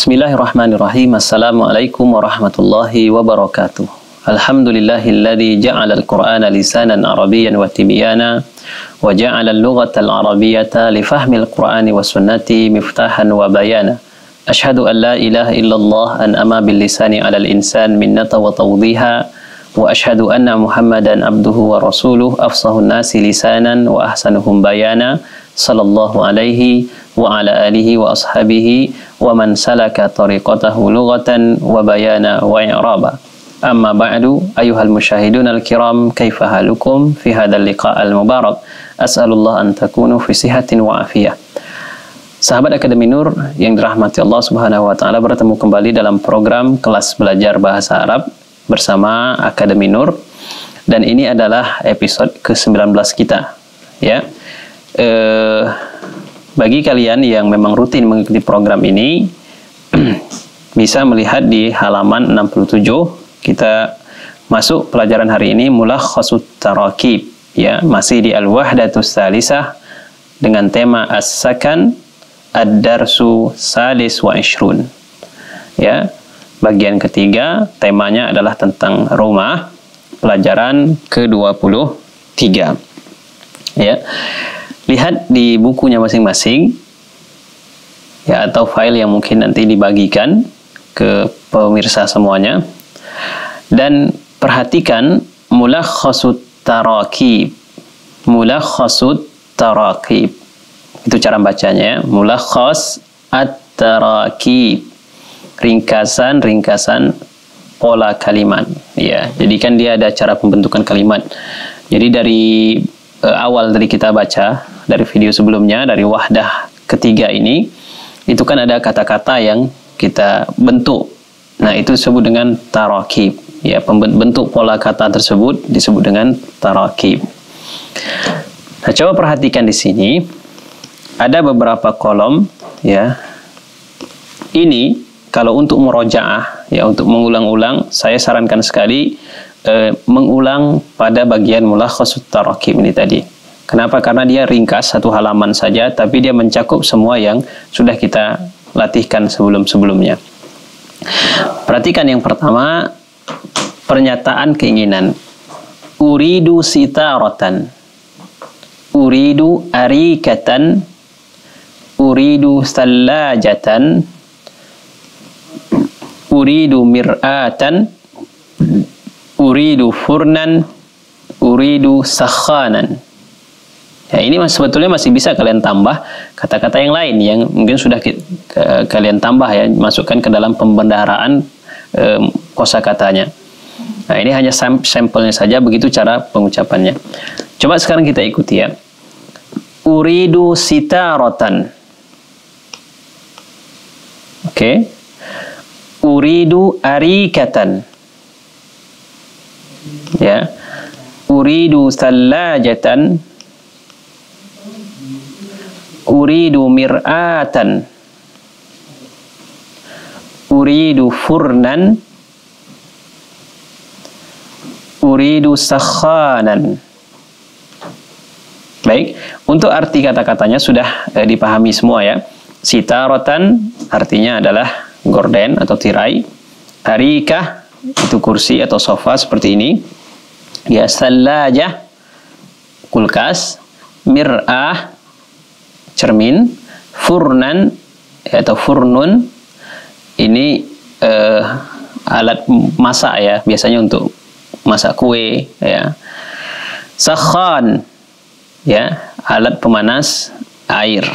بسم الله الرحمن الرحيم السلام عليكم ورحمة الله وبركاته الحمد لله الذي جعل القرآن لسانا عربيا وتبيانا وجعل اللغة العربية لفهم القرآن والسنة مفتاحا وبيانا أشهد أن لا إله إلا الله أن أما باللسان على الإنسان منة وتوضيها وأشهد أن محمدا عبده ورسوله أفصح الناس لسانا وأحسنهم بيانا sallallahu alaihi wa ala alihi wa ashabihi wa man salaka tariqatahu lughatan wa bayana wa i'raba. Amma ba'du ayuhal musyahidun al-kiram kaifa halukum fi hadzal liqa' al-mubarak? As'alullah an takunu fi sihatin wa afiyah. Sahabat Akademi Nur yang dirahmati Allah Subhanahu wa taala bertemu kembali dalam program kelas belajar bahasa Arab bersama Akademi Nur. Dan ini adalah episode ke-19 kita ya. Eh bagi kalian yang memang rutin mengikuti program ini bisa melihat di halaman 67 kita masuk pelajaran hari ini mulakhasut tarakib ya masih di al-wahdatus salisah dengan tema as-sakan Ad-Darsu Salis wa Ishrun. Ya, bagian ketiga temanya adalah tentang rumah, pelajaran ke-23. Ya. Lihat di bukunya masing-masing ya atau file yang mungkin nanti dibagikan ke pemirsa semuanya. Dan perhatikan mulakhasut tarakib. Mulakhasut tarakib itu cara bacanya. Mulakhas at-tarakib. Ringkasan-ringkasan pola kalimat. Ya, jadi kan dia ada cara pembentukan kalimat. Jadi dari uh, awal tadi kita baca dari video sebelumnya dari wahdah ketiga ini itu kan ada kata-kata yang kita bentuk. Nah, itu disebut dengan tarakib. Ya, pembentuk pola kata tersebut disebut dengan tarakib. Nah, coba perhatikan di sini ada beberapa kolom ya. Ini kalau untuk merojaah ya untuk mengulang-ulang saya sarankan sekali eh, mengulang pada bagian mulakhasut tarakib ini tadi. Kenapa? Karena dia ringkas satu halaman saja tapi dia mencakup semua yang sudah kita latihkan sebelum-sebelumnya. Perhatikan yang pertama pernyataan keinginan. Uridu sitaratan. Uridu arikatan uridu sallajatan uridu mir'atan uridu furnan uridu sakhanan ya ini mas, sebetulnya masih bisa kalian tambah kata-kata yang lain yang mungkin sudah ke, ke, kalian tambah ya masukkan ke dalam pembendaharaan e, kosakatanya nah ini hanya sam sampelnya saja begitu cara pengucapannya coba sekarang kita ikuti ya uridu sitaratan Oke. Okay. Uridu arikatan. Ya. Uridu sallajatan. Uridu mir'atan. Uridu furnan. Uridu sakhanan. Baik, untuk arti kata-katanya sudah eh, dipahami semua ya. Sitaratan artinya adalah gorden atau tirai. Arikah itu kursi atau sofa seperti ini. Ya salajah kulkas. Mir'ah cermin. Furnan atau furnun ini uh, alat masak ya biasanya untuk masak kue ya sakhan ya alat pemanas air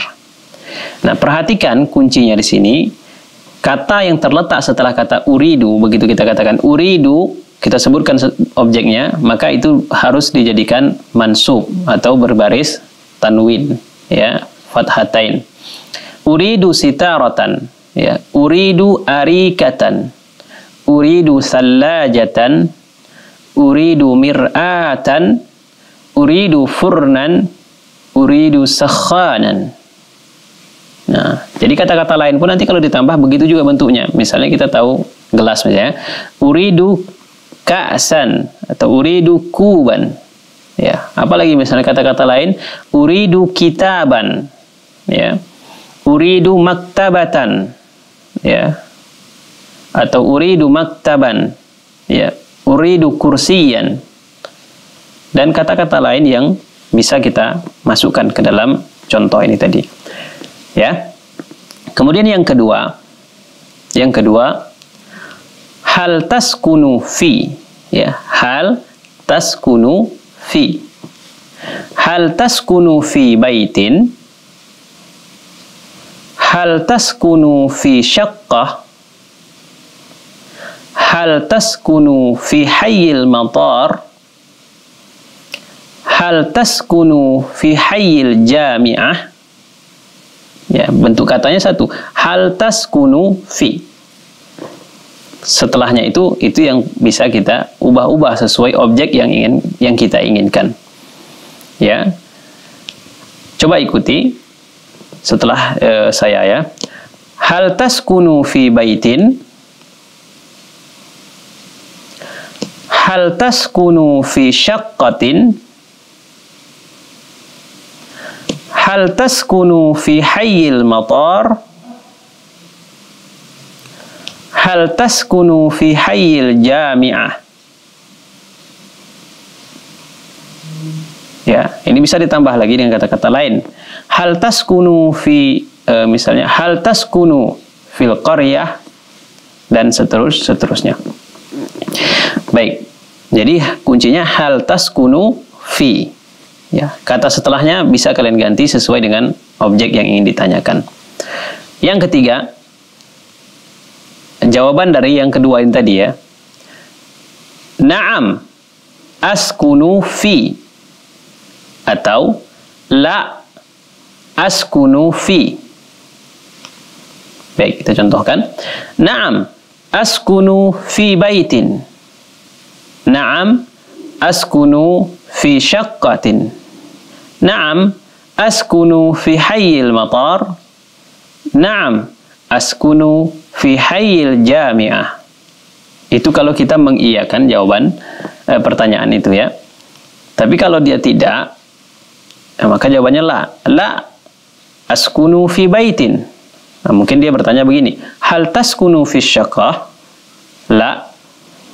Nah, perhatikan kuncinya di sini. Kata yang terletak setelah kata uridu, begitu kita katakan uridu, kita sebutkan objeknya, maka itu harus dijadikan mansub atau berbaris tanwin, ya, fathatain. Uridu sitaratan, ya, uridu arikatan, uridu sallajatan, uridu mir'atan, uridu furnan, uridu sakhanan. Nah, jadi kata-kata lain pun nanti kalau ditambah begitu juga bentuknya. Misalnya kita tahu gelas misalnya, uridu ka'san atau uridu kuban. Ya, apalagi misalnya kata-kata lain, uridu kitaban. Ya. Uridu maktabatan. ya. Atau uridu maktaban. Ya. Uridu kursiyan. Dan kata-kata lain yang bisa kita masukkan ke dalam contoh ini tadi. Ya. Kemudian yang kedua. Yang kedua. Hal taskunu fi. Ya. Hal taskunu fi. Hal taskunu fi baitin hal taskunu fi syaqqah hal taskunu fi hayyil matar? Hal taskunu fi hayyil jami'ah? Ya bentuk katanya satu. Hal taskunu fi. Setelahnya itu itu yang bisa kita ubah-ubah sesuai objek yang ingin yang kita inginkan. Ya. Coba ikuti setelah uh, saya ya. Hal taskunu fi baitin? Hal taskunu fi syaqqatin? Hal taskunu fi hayyil matar? Hal taskunu fi hayyil jami'ah ya ini bisa ditambah lagi dengan kata-kata lain. Hal taskunu fi e, misalnya hal taskunu fil qaryah dan seterus seterusnya. Baik jadi kuncinya hal taskunu fi. Ya kata setelahnya bisa kalian ganti sesuai dengan objek yang ingin ditanyakan. Yang ketiga jawaban dari yang kedua ini tadi ya. Naam askunu fi atau la askunu fi. Baik, kita contohkan. Naam askunu fi baitin. Naam askunu fi syaqqatin. Naam askunu fi hayyil matar. Naam askunu fi hayyil jami'ah. Itu kalau kita mengiyakan jawaban eh, pertanyaan itu ya. Tapi kalau dia tidak, eh, maka jawabannya la. La askunu fi baitin. Nah, mungkin dia bertanya begini, hal taskunu fi syaqah? La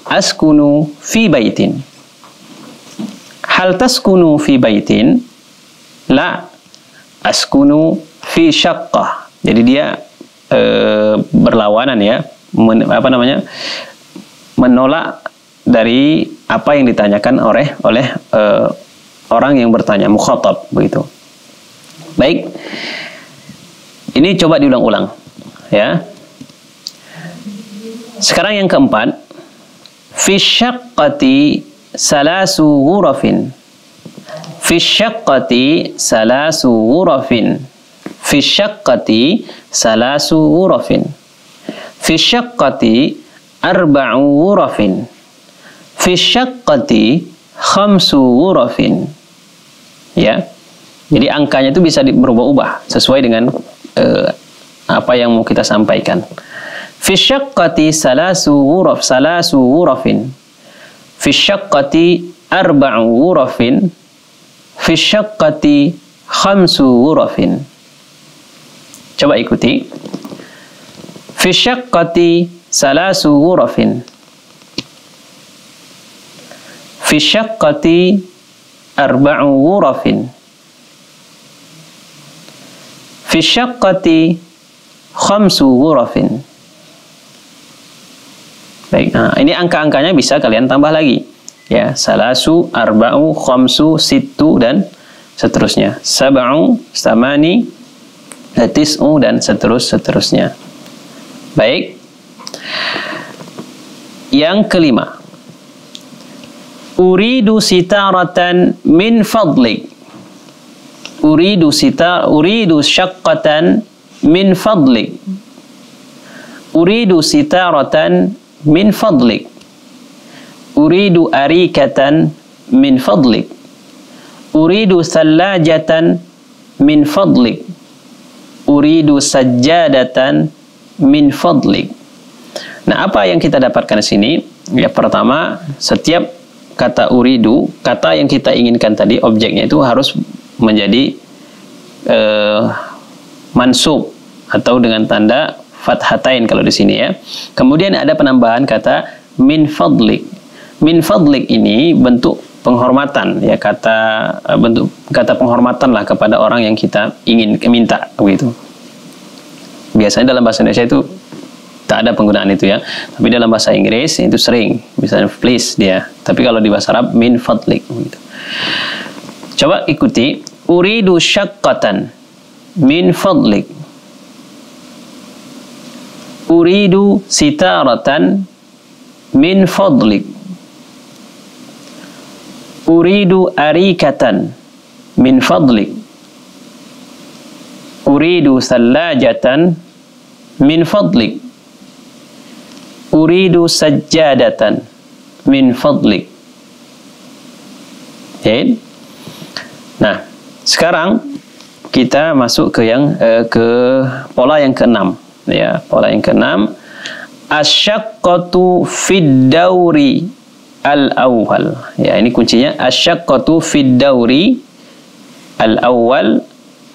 askunu fi baitin. Hal taskunu fi baitin? La askunu fi. Jadi dia e, berlawanan ya, men, apa namanya, menolak dari apa yang ditanyakan oleh oleh e, orang yang bertanya mukhatab begitu. Baik, ini coba diulang-ulang ya. Sekarang yang keempat, fi syaqqati salasu ghurafin. Fi syaqqati salasu ghurafin. Fi syaqqati salasu ghurafin. Fi syaqqati arba'u ghurafin. Fi syaqqati khamsu ghurafin. Ya. Jadi angkanya itu bisa berubah-ubah sesuai dengan uh, apa yang mau kita sampaikan. Fi syaqqati salasu ghuraf salasu ghurafin. Fi syaqqati arba'u ghurafin. Fi syaqqati khamsu ghurafin. Coba ikuti. Fi syaqqati salasu ghurafin. Fi syaqqati arba'u ghurafin. Fi syaqqati khamsu ghurafin. Baik, nah, ini angka-angkanya bisa kalian tambah lagi. Ya, salasu, arba'u, khamsu, situ dan seterusnya. Sab'u, samani, tis'u dan seterus seterusnya. Baik. Yang kelima. Uridu sitaratan min fadlik. Uridu sita uridu syaqqatan min fadlik. Uridu sitaratan min fadlik. Uridu arikatan min fadlik. Uridu thallajatan min fadlik uridu sajjadatan min fadlik. Nah, apa yang kita dapatkan di sini? Ya, pertama, setiap kata uridu, kata yang kita inginkan tadi, objeknya itu harus menjadi uh, mansub atau dengan tanda fathatain kalau di sini ya. Kemudian ada penambahan kata min fadlik. Min fadlik ini bentuk penghormatan ya kata eh, bentuk kata penghormatan lah kepada orang yang kita ingin minta begitu. Biasanya dalam bahasa Indonesia itu tak ada penggunaan itu ya. Tapi dalam bahasa Inggris itu sering, misalnya please dia. Tapi kalau di bahasa Arab min fadlik. Begitu. Coba ikuti. Uridu syaqqatan. Min fadlik. Uridu sitaratan. Min fadlik. Uridu arikatan. Min fadlik. Uridu sallajatan. Min fadlik uridu sajjadatan min fadlik. Okay. nah sekarang kita masuk ke yang uh, ke pola yang keenam. Ya pola yang keenam. Asyaqqatu fid dauri al awal ya ini kuncinya. Asyaqqatu fid dauri al awal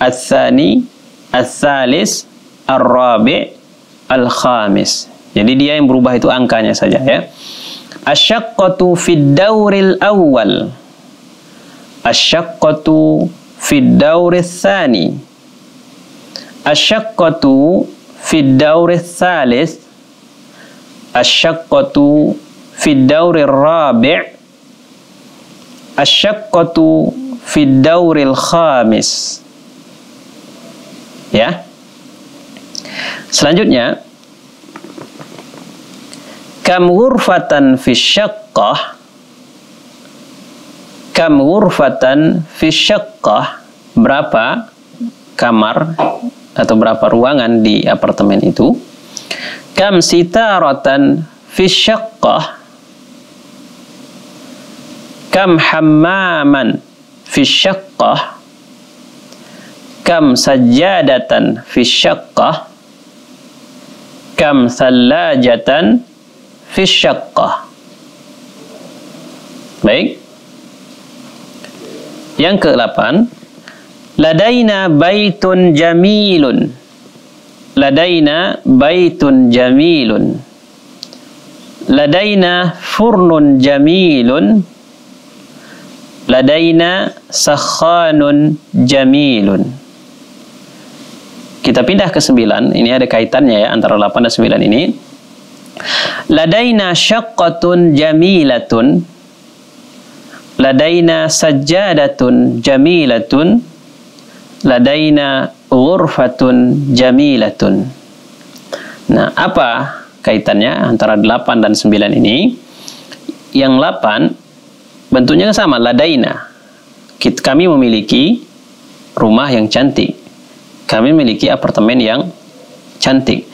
al-thani al-thalis al-rabi al-khamis Jadi dia yang berubah itu angkanya saja ya. Asyaqqatu fid dauril awal. Asyaqqatu fid dauril thani. Asyaqqatu fid dauril thalith. Asyaqqatu fid dauril rabi' Asyaqqatu fid dauril khamis. Ya. Selanjutnya, kam ghurfatan fi syaqqah. Kam ghurfatan fi syaqqah. Berapa kamar atau berapa ruangan di apartemen itu? Kam sitaratan fi syaqqah. Kam hammaman fi syaqqah. Kam sajadatan fi syaqqah. Kam thallajatan fi syaqqah baik yang ke-8 Ladaina baitun jamilun. Ladaina baitun jamilun. Ladaina furnun jamilun. Ladaina sakhanun jamilun. Kita pindah ke sembilan. Ini ada kaitannya ya antara 8 dan 9 ini. Ladaina syaqqatun jamilatun. Ladaina sajjadatun jamilatun ladaina ghurfatun jamilatun. Nah, apa kaitannya antara 8 dan 9 ini? Yang 8 bentuknya sama, ladaina. Kami memiliki rumah yang cantik. Kami memiliki apartemen yang cantik.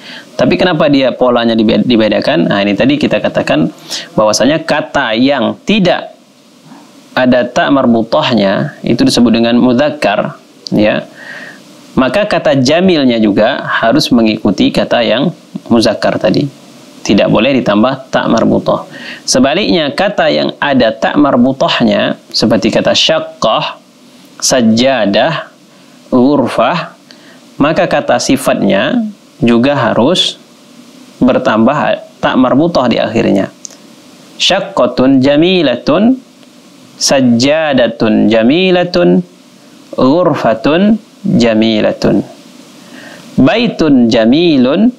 Tapi kenapa dia polanya dibedakan? Nah, ini tadi kita katakan bahwasanya kata yang tidak ada tak marbutahnya itu disebut dengan mudzakkar ya. Maka kata jamilnya juga harus mengikuti kata yang muzakkar tadi. Tidak boleh ditambah tak marbutah sebaliknya kata yang ada tak marbutahnya seperti kata syaqqah sajadah ghurfah maka kata sifatnya juga harus bertambah tak marbutah di akhirnya. Syaqqatun jamilatun sajadatun jamilatun ghurfatun jamilatun. Baitun jamilun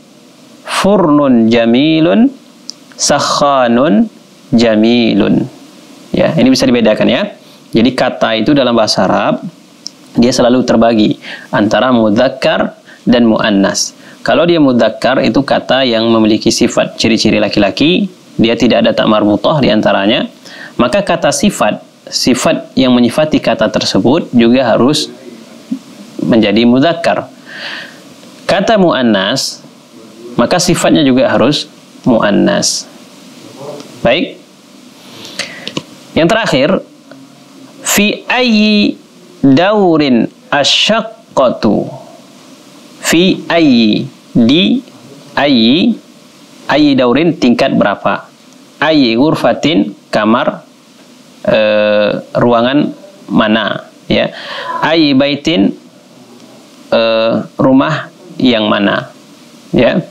furnun jamilun sakhanun jamilun. Ya ini bisa dibedakan ya. Jadi kata itu dalam bahasa Arab dia selalu terbagi antara mudzakkar dan muannas kalau dia mudzakkar itu kata yang memiliki sifat ciri-ciri laki-laki dia tidak ada tak marbutah di antaranya maka kata sifat sifat yang menyifati kata tersebut juga harus menjadi muzakkar. Kata muannas maka sifatnya juga harus muannas. Baik. Yang terakhir fi ayyi daurin asyaqqatu fi ayyi di ayyi ayyi daurin tingkat berapa? Ayyi ghurfatin kamar e, ruangan mana ya? Ai baitin e, rumah yang mana ya?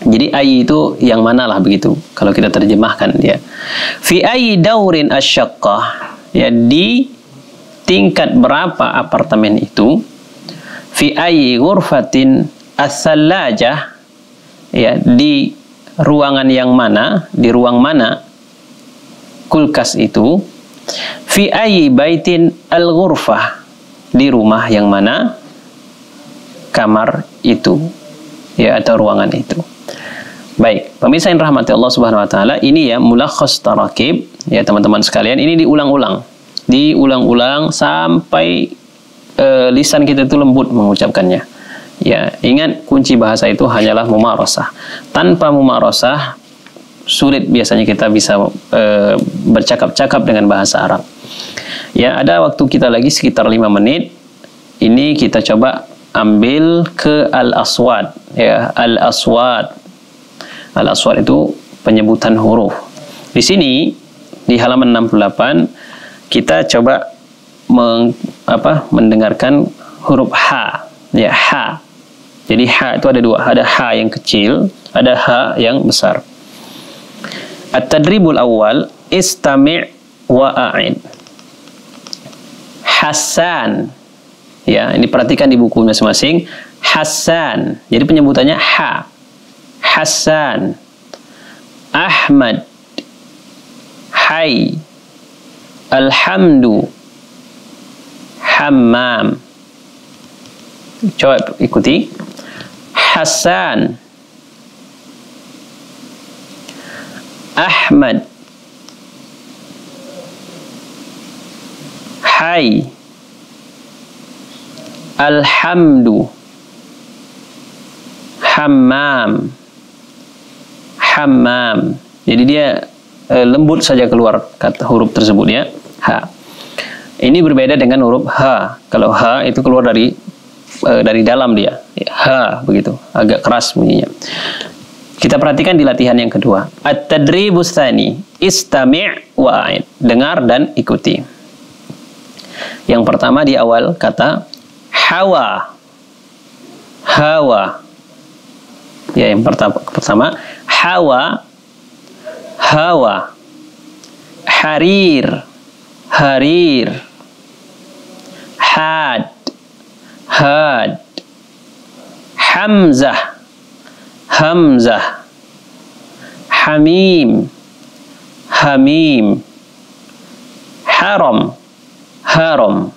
Jadi ayi itu yang mana lah begitu kalau kita terjemahkan dia. Fi ayi daurin asyaqqah ya di tingkat berapa apartemen itu fi ayi ghurfatin as-sallajah. Ya di ruangan yang mana di ruang mana kulkas itu? Fi ayi baitin al-ghurfah di rumah yang mana kamar itu ya atau ruangan itu. Baik, pemirsa yang rahmati Allah Subhanahu wa taala, ini ya mulakhas tarakib. Ya teman-teman sekalian, ini diulang-ulang. Diulang-ulang sampai uh, lisan kita itu lembut mengucapkannya. Ya, ingat kunci bahasa itu hanyalah mumarasah. Tanpa mumarasah sulit biasanya kita bisa uh, bercakap-cakap dengan bahasa Arab. Ya, ada waktu kita lagi sekitar 5 menit. Ini kita coba ambil ke al-aswad ya, al-aswad Al-aswad itu penyebutan huruf. Di sini di halaman 68 kita coba apa, mendengarkan huruf H. Ya, H. Jadi H itu ada dua, ada H yang kecil, ada H yang besar. At-tadribul awal istami' wa a'id. Hasan. Ya, ini perhatikan di buku masing-masing. Hasan. Jadi penyebutannya H. Hasan Ahmad Hai Alhamdu Hammam. Coba ikuti. Hasan Ahmad. Hai. Alhamdu. Hammam. Hammam. Jadi dia e, lembut saja keluar kata huruf tersebut ya. Ha. Ini berbeda dengan huruf H. Kalau H itu keluar dari e, dari dalam dia. H begitu, agak keras bunyinya. Kita perhatikan di latihan yang kedua. At-tadribus tsani, istami' wa'id. Dengar dan ikuti. Yang pertama di awal kata hawa. Hawa. Ya, yang pertama pertama hawa hawa harir harir had had hamzah hamzah hamim hamim haram haram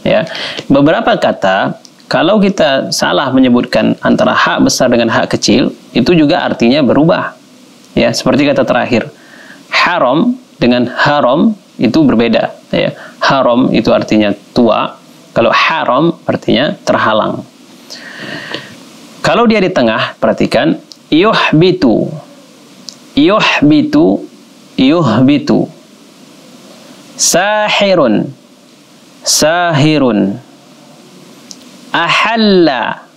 ya beberapa kata kalau kita salah menyebutkan antara hak besar dengan hak kecil, itu juga artinya berubah. Ya, seperti kata terakhir, haram dengan haram itu berbeda. Ya, haram itu artinya tua, kalau haram artinya terhalang. Kalau dia di tengah, perhatikan yuhbitu. Yuhbitu, yuhbitu. Sahirun. Sahirun ahalla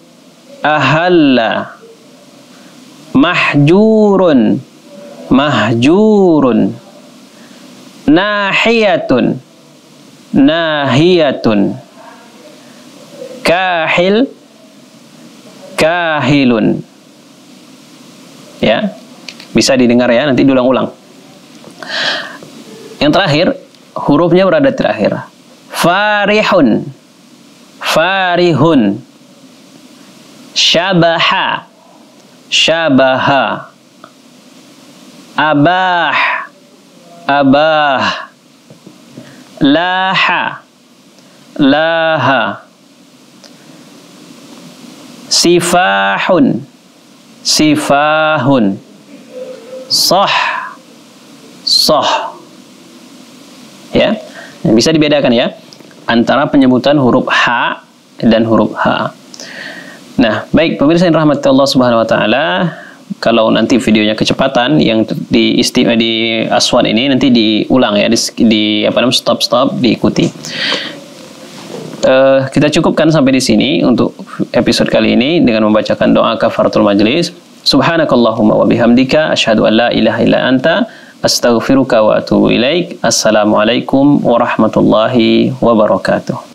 ahalla mahjurun mahjurun nahiyatun. Nahiyatun. Kahil. Kahilun. Ya. Bisa didengar ya nanti diulang-ulang. Yang terakhir hurufnya berada terakhir. Farihun. Farihun. Syabaha. Syabaha. Abah abah laha laha sifahun sifahun soh soh ya bisa dibedakan ya antara penyebutan huruf H dan huruf H. Nah, baik pemirsa yang rahmat Allah Subhanahu wa taala, kalau nanti videonya kecepatan yang di istimewa di aswan ini nanti diulang ya di, di apa namanya stop stop diikuti. Uh, kita cukupkan sampai di sini untuk episode kali ini dengan membacakan doa kafaratul majlis. Subhanakallahumma wa bihamdika asyhadu an la ilaha illa anta astaghfiruka wa atubu ilaik. Assalamualaikum warahmatullahi wabarakatuh.